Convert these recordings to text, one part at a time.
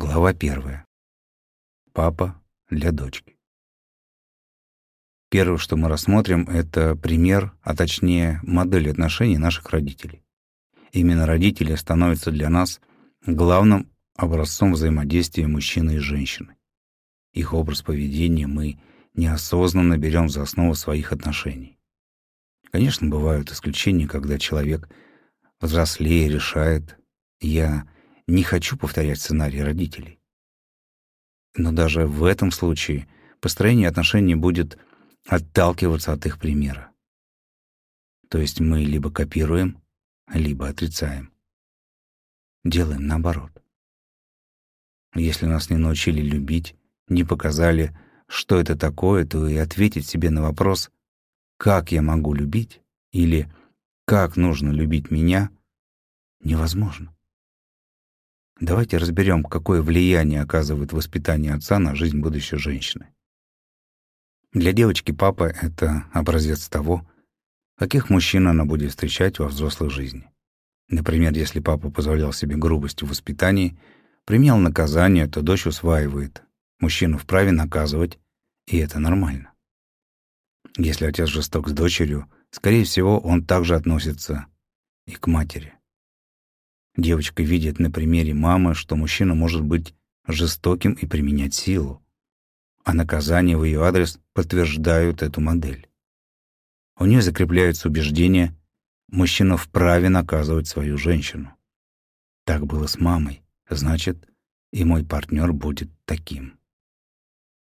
Глава первая. Папа для дочки. Первое, что мы рассмотрим, это пример, а точнее модель отношений наших родителей. Именно родители становятся для нас главным образцом взаимодействия мужчины и женщины. Их образ поведения мы неосознанно берем за основу своих отношений. Конечно, бывают исключения, когда человек взрослее решает «я не хочу повторять сценарий родителей. Но даже в этом случае построение отношений будет отталкиваться от их примера. То есть мы либо копируем, либо отрицаем. Делаем наоборот. Если нас не научили любить, не показали, что это такое, то и ответить себе на вопрос «как я могу любить?» или «как нужно любить меня» невозможно. Давайте разберем, какое влияние оказывает воспитание отца на жизнь будущей женщины. Для девочки папа — это образец того, каких мужчин она будет встречать во взрослой жизни. Например, если папа позволял себе грубость в воспитании, применял наказание, то дочь усваивает. Мужчину вправе наказывать, и это нормально. Если отец жесток с дочерью, скорее всего, он также относится и к матери. Девочка видит на примере мамы, что мужчина может быть жестоким и применять силу, а наказания в ее адрес подтверждают эту модель. У нее закрепляются убеждения, мужчина вправе наказывать свою женщину. Так было с мамой, значит, и мой партнер будет таким.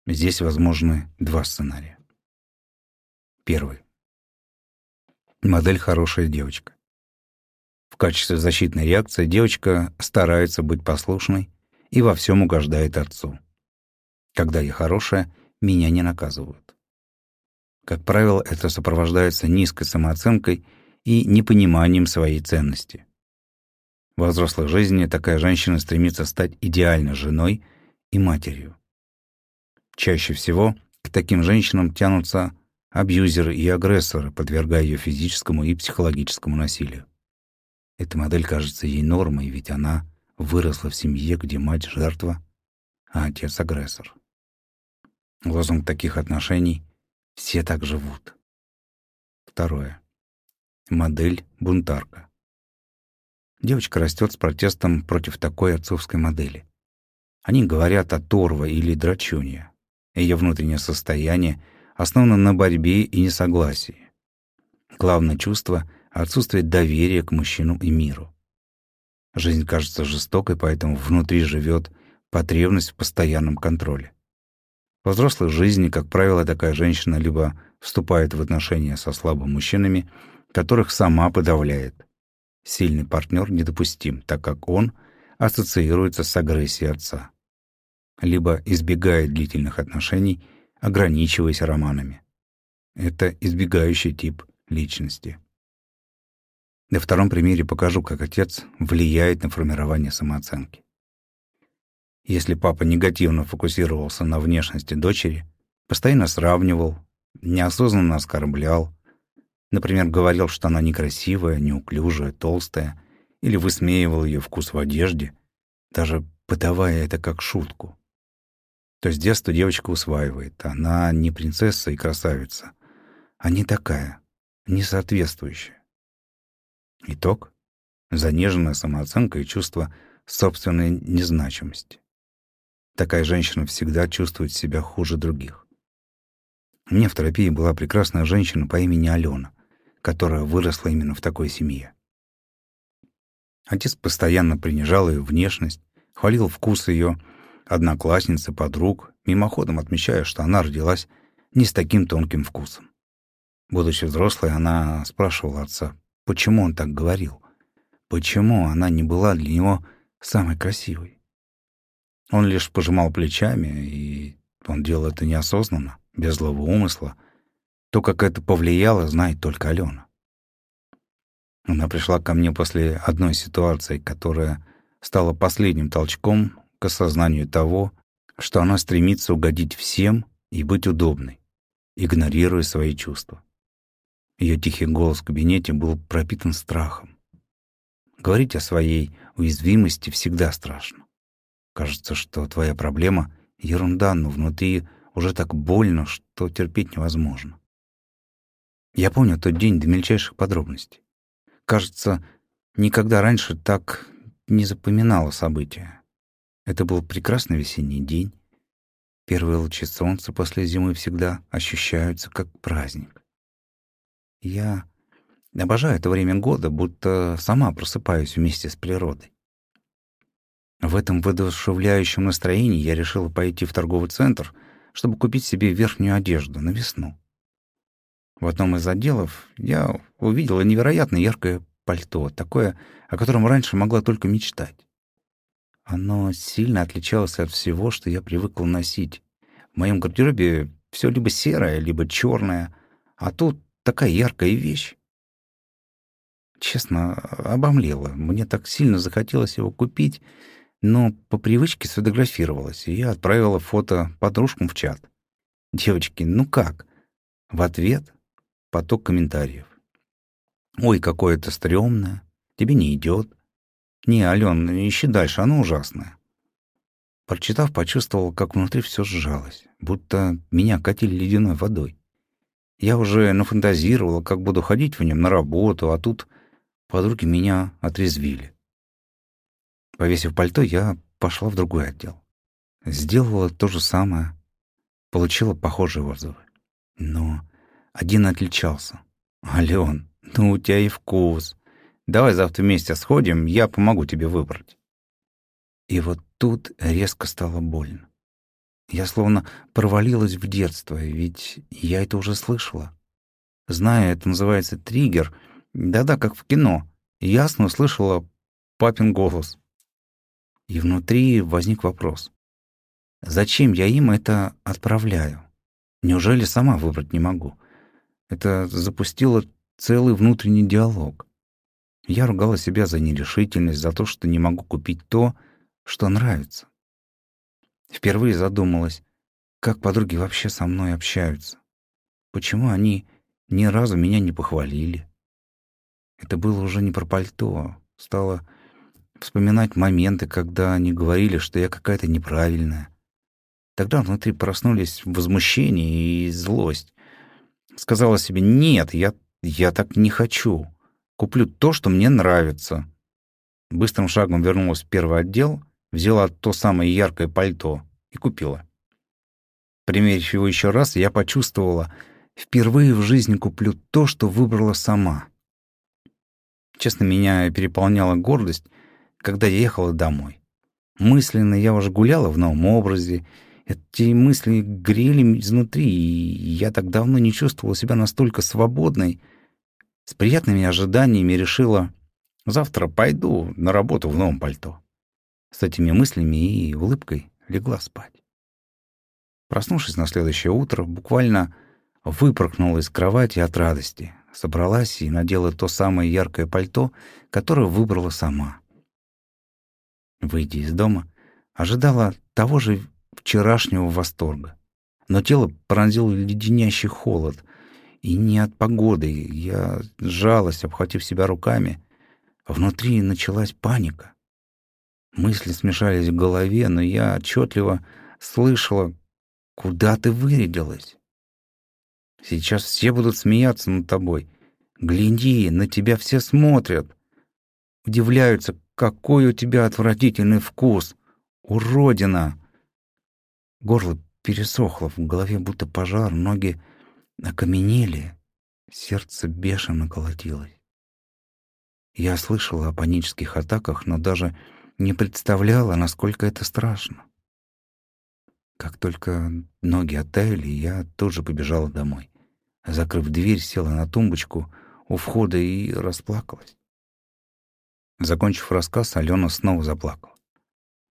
Здесь возможны два сценария. Первый. Модель «хорошая девочка». В качестве защитной реакции девочка старается быть послушной и во всем угождает отцу. Когда я хорошая, меня не наказывают. Как правило, это сопровождается низкой самооценкой и непониманием своей ценности. Во взрослой жизни такая женщина стремится стать идеальной женой и матерью. Чаще всего к таким женщинам тянутся абьюзеры и агрессоры, подвергая ее физическому и психологическому насилию. Эта модель кажется ей нормой, ведь она выросла в семье, где мать — жертва, а отец — агрессор. Лозунг таких отношений — «все так живут». Второе. Модель бунтарка. Девочка растет с протестом против такой отцовской модели. Они говорят о торва или драчунье. Ее внутреннее состояние основано на борьбе и несогласии. Главное чувство отсутствие доверия к мужчинам и миру. Жизнь кажется жестокой, поэтому внутри живет потребность в постоянном контроле. В взрослой жизни, как правило, такая женщина либо вступает в отношения со слабыми мужчинами, которых сама подавляет. Сильный партнер недопустим, так как он ассоциируется с агрессией отца. Либо избегает длительных отношений, ограничиваясь романами. Это избегающий тип личности. На втором примере покажу, как отец влияет на формирование самооценки. Если папа негативно фокусировался на внешности дочери, постоянно сравнивал, неосознанно оскорблял, например, говорил, что она некрасивая, неуклюжая, толстая, или высмеивал ее вкус в одежде, даже подавая это как шутку, то с детства девочка усваивает, она не принцесса и красавица, а не такая, не соответствующая. Итог — заниженная самооценка и чувство собственной незначимости. Такая женщина всегда чувствует себя хуже других. Меня в терапии была прекрасная женщина по имени Алена, которая выросла именно в такой семье. Отец постоянно принижал ее внешность, хвалил вкус ее одноклассницы, подруг, мимоходом отмечая, что она родилась не с таким тонким вкусом. Будучи взрослой, она спрашивала отца, Почему он так говорил? Почему она не была для него самой красивой? Он лишь пожимал плечами, и он делал это неосознанно, без злого умысла. То, как это повлияло, знает только Алена. Она пришла ко мне после одной ситуации, которая стала последним толчком к осознанию того, что она стремится угодить всем и быть удобной, игнорируя свои чувства. Ее тихий голос в кабинете был пропитан страхом. Говорить о своей уязвимости всегда страшно. Кажется, что твоя проблема — ерунда, но внутри уже так больно, что терпеть невозможно. Я помню тот день до мельчайших подробностей. Кажется, никогда раньше так не запоминала события. Это был прекрасный весенний день. Первые лучи солнца после зимы всегда ощущаются как праздник. Я обожаю это время года, будто сама просыпаюсь вместе с природой. В этом воодушевляющем настроении я решила пойти в торговый центр, чтобы купить себе верхнюю одежду на весну. В одном из отделов я увидела невероятно яркое пальто, такое, о котором раньше могла только мечтать. Оно сильно отличалось от всего, что я привыкла носить. В моем гардеробе все либо серое, либо черное, а тут такая яркая вещь. Честно, обомлела. Мне так сильно захотелось его купить, но по привычке сфотографировалась, и я отправила фото подружкам в чат. «Девочки, ну как?» В ответ поток комментариев. «Ой, какое это стрёмное, тебе не идет. Не, Ален, ищи дальше, оно ужасное». Прочитав, почувствовал, как внутри все сжалось, будто меня катили ледяной водой. Я уже нафантазировала, как буду ходить в нем на работу, а тут подруги меня отрезвили. Повесив пальто, я пошла в другой отдел. Сделала то же самое, получила похожие отзывы. Но один отличался. «Ален, ну у тебя и вкус. Давай завтра вместе сходим, я помогу тебе выбрать». И вот тут резко стало больно. Я словно провалилась в детство, ведь я это уже слышала. Знаю, это называется триггер. Да-да, как в кино. Ясно услышала папин голос. И внутри возник вопрос. Зачем я им это отправляю? Неужели сама выбрать не могу? Это запустило целый внутренний диалог. Я ругала себя за нерешительность, за то, что не могу купить то, что нравится. Впервые задумалась, как подруги вообще со мной общаются. Почему они ни разу меня не похвалили? Это было уже не про пальто. Стало вспоминать моменты, когда они говорили, что я какая-то неправильная. Тогда внутри проснулись возмущение и злость. Сказала себе, нет, я, я так не хочу. Куплю то, что мне нравится. Быстрым шагом вернулась в первый отдел, взяла то самое яркое пальто и купила. Примерив его еще раз, я почувствовала, впервые в жизни куплю то, что выбрала сама. Честно, меня переполняла гордость, когда я ехала домой. Мысленно я уже гуляла в новом образе. Эти мысли грели изнутри, и я так давно не чувствовала себя настолько свободной. С приятными ожиданиями решила, завтра пойду на работу в новом пальто. С этими мыслями и улыбкой легла спать. Проснувшись на следующее утро, буквально выпорхнула из кровати от радости, собралась и надела то самое яркое пальто, которое выбрала сама. Выйдя из дома, ожидала того же вчерашнего восторга. Но тело пронзил леденящий холод. И не от погоды. Я сжалась, обхватив себя руками. Внутри началась паника. Мысли смешались в голове, но я отчетливо слышала, куда ты вырядилась. Сейчас все будут смеяться над тобой. Гляди, на тебя все смотрят. Удивляются, какой у тебя отвратительный вкус! Уродина!» Горло пересохло, в голове будто пожар, ноги окаменели, сердце бешено колотилось. Я слышала о панических атаках, но даже не представляла, насколько это страшно. Как только ноги оттаяли, я тут же побежала домой. Закрыв дверь, села на тумбочку у входа и расплакалась. Закончив рассказ, Алена снова заплакала.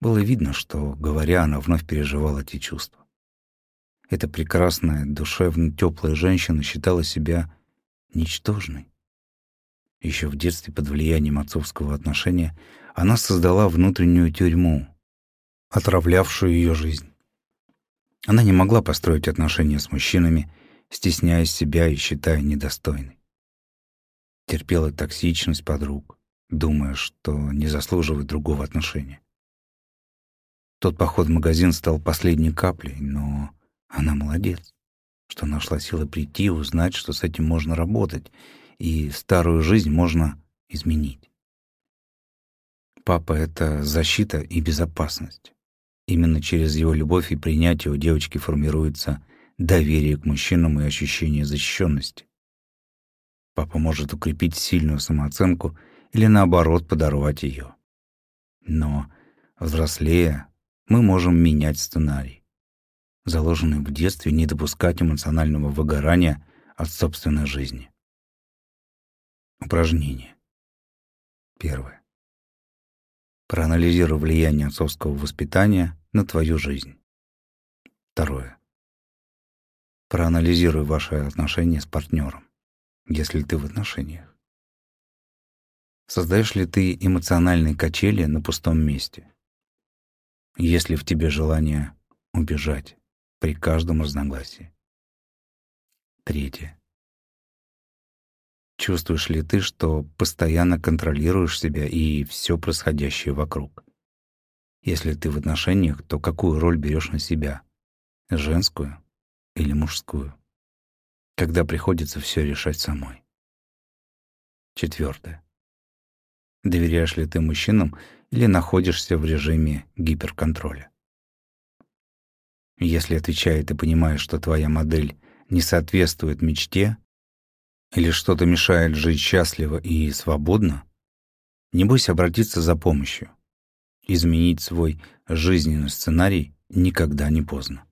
Было видно, что, говоря, она вновь переживала эти чувства. Эта прекрасная, душевно теплая женщина считала себя ничтожной. Еще в детстве под влиянием отцовского отношения она создала внутреннюю тюрьму, отравлявшую ее жизнь. Она не могла построить отношения с мужчинами, стесняясь себя и считая недостойной. Терпела токсичность подруг, думая, что не заслуживает другого отношения. Тот поход в магазин стал последней каплей, но она молодец, что нашла силы прийти, узнать, что с этим можно работать, и старую жизнь можно изменить. Папа — это защита и безопасность. Именно через его любовь и принятие у девочки формируется доверие к мужчинам и ощущение защищенности. Папа может укрепить сильную самооценку или, наоборот, подорвать ее. Но, взрослея, мы можем менять сценарий, заложенный в детстве не допускать эмоционального выгорания от собственной жизни. Упражнение. Первое. Проанализируй влияние отцовского воспитания на твою жизнь. Второе. Проанализируй ваши отношения с партнером, если ты в отношениях. Создаешь ли ты эмоциональные качели на пустом месте? Есть ли в тебе желание убежать при каждом разногласии? Третье. Чувствуешь ли ты, что постоянно контролируешь себя и все происходящее вокруг? Если ты в отношениях, то какую роль берешь на себя? Женскую или мужскую? Когда приходится все решать самой. Четвертое. Доверяешь ли ты мужчинам или находишься в режиме гиперконтроля? Если отвечает и понимаешь, что твоя модель не соответствует мечте, или что-то мешает жить счастливо и свободно, не бойся обратиться за помощью. Изменить свой жизненный сценарий никогда не поздно.